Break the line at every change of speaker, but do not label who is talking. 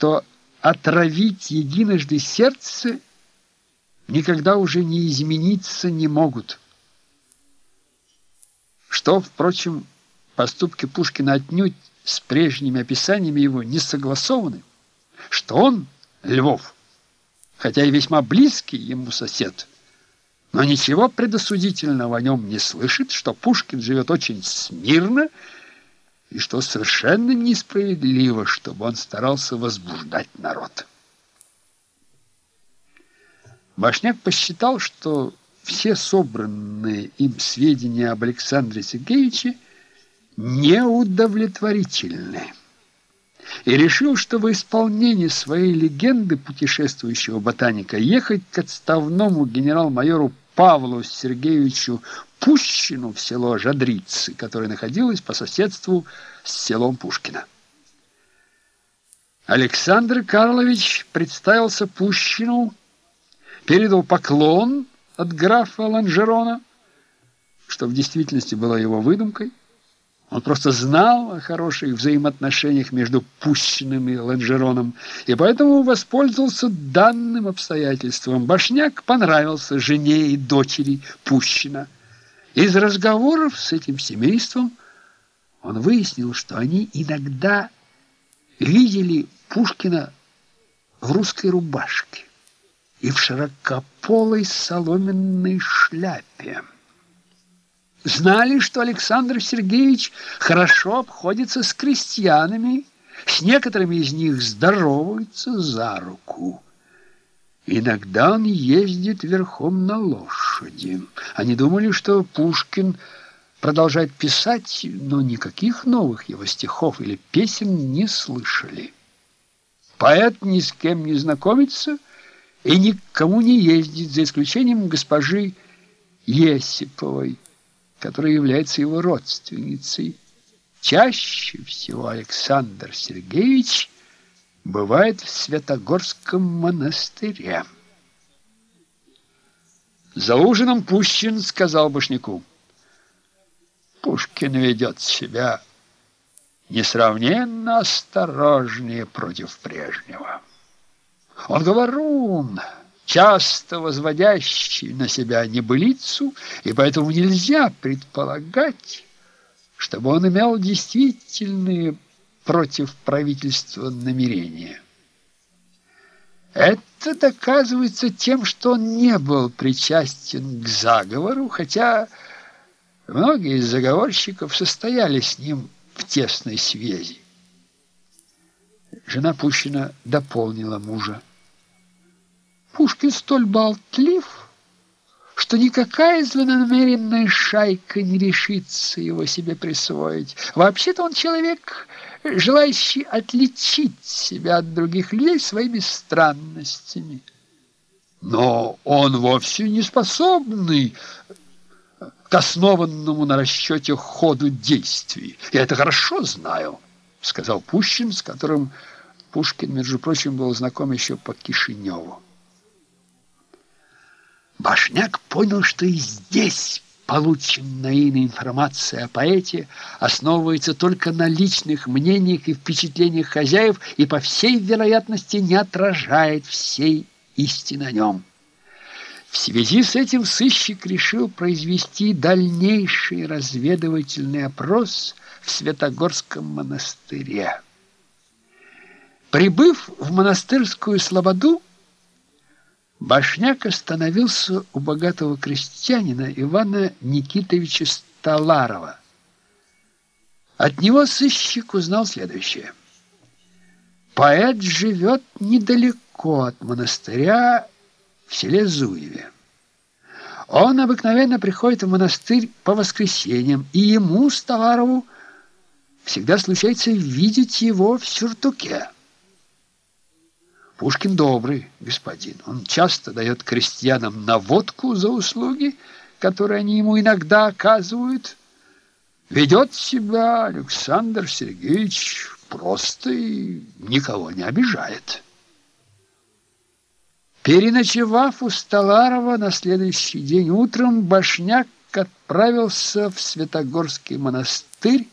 что отравить единожды сердце никогда уже не измениться не могут. Что, впрочем, поступки Пушкина отнюдь с прежними описаниями его не согласованы, что он, Львов, хотя и весьма близкий ему сосед, но ничего предосудительного о нем не слышит, что Пушкин живет очень смирно и что совершенно несправедливо, чтобы он старался возбуждать народ. Башняк посчитал, что все собранные им сведения об Александре Сергеевиче неудовлетворительны и решил, что в исполнении своей легенды путешествующего ботаника ехать к отставному генерал-майору Павлу Сергеевичу Пущину в село Жадрицы, которое находилось по соседству с селом Пушкина. Александр Карлович представился Пущину, передал поклон от графа Ланжерона, что в действительности было его выдумкой, он просто знал о хороших взаимоотношениях между Пущиным и Ланжероном, и поэтому воспользовался данным обстоятельством. Башняк понравился жене и дочери Пущина. Из разговоров с этим семейством он выяснил, что они иногда видели Пушкина в русской рубашке и в широкополой соломенной шляпе знали, что Александр Сергеевич хорошо обходится с крестьянами, с некоторыми из них здороваются за руку. Иногда он ездит верхом на лошади. Они думали, что Пушкин продолжает писать, но никаких новых его стихов или песен не слышали. Поэт ни с кем не знакомится и никому не ездит, за исключением госпожи Есиповой которая является его родственницей. Чаще всего Александр Сергеевич бывает в Святогорском монастыре. За ужином Пущин сказал Башняку, «Пушкин ведет себя несравненно осторожнее против прежнего. Он говорун» часто возводящий на себя небылицу, и поэтому нельзя предполагать, чтобы он имел действительные против правительства намерения. Это доказывается тем, что он не был причастен к заговору, хотя многие из заговорщиков состояли с ним в тесной связи. Жена Пущина дополнила мужа. Пушкин столь болтлив, что никакая злонамеренная шайка не решится его себе присвоить. Вообще-то он человек, желающий отличить себя от других людей своими странностями. Но он вовсе не способный к основанному на расчете ходу действий. Я это хорошо знаю, сказал Пущин, с которым Пушкин, между прочим, был знаком еще по Кишиневу. Башняк понял, что и здесь полученная им информация о поэте основывается только на личных мнениях и впечатлениях хозяев и, по всей вероятности, не отражает всей истины о нем. В связи с этим сыщик решил произвести дальнейший разведывательный опрос в Святогорском монастыре. Прибыв в монастырскую слободу, Башняк остановился у богатого крестьянина Ивана Никитовича Столарова. От него сыщик узнал следующее. Поэт живет недалеко от монастыря в селе Зуеве. Он обыкновенно приходит в монастырь по воскресеньям, и ему, Столарову, всегда случается видеть его в сюртуке. Пушкин добрый господин. Он часто дает крестьянам наводку за услуги, которые они ему иногда оказывают. Ведет себя Александр Сергеевич просто и никого не обижает. Переночевав у Столарова на следующий день утром, Башняк отправился в Святогорский монастырь,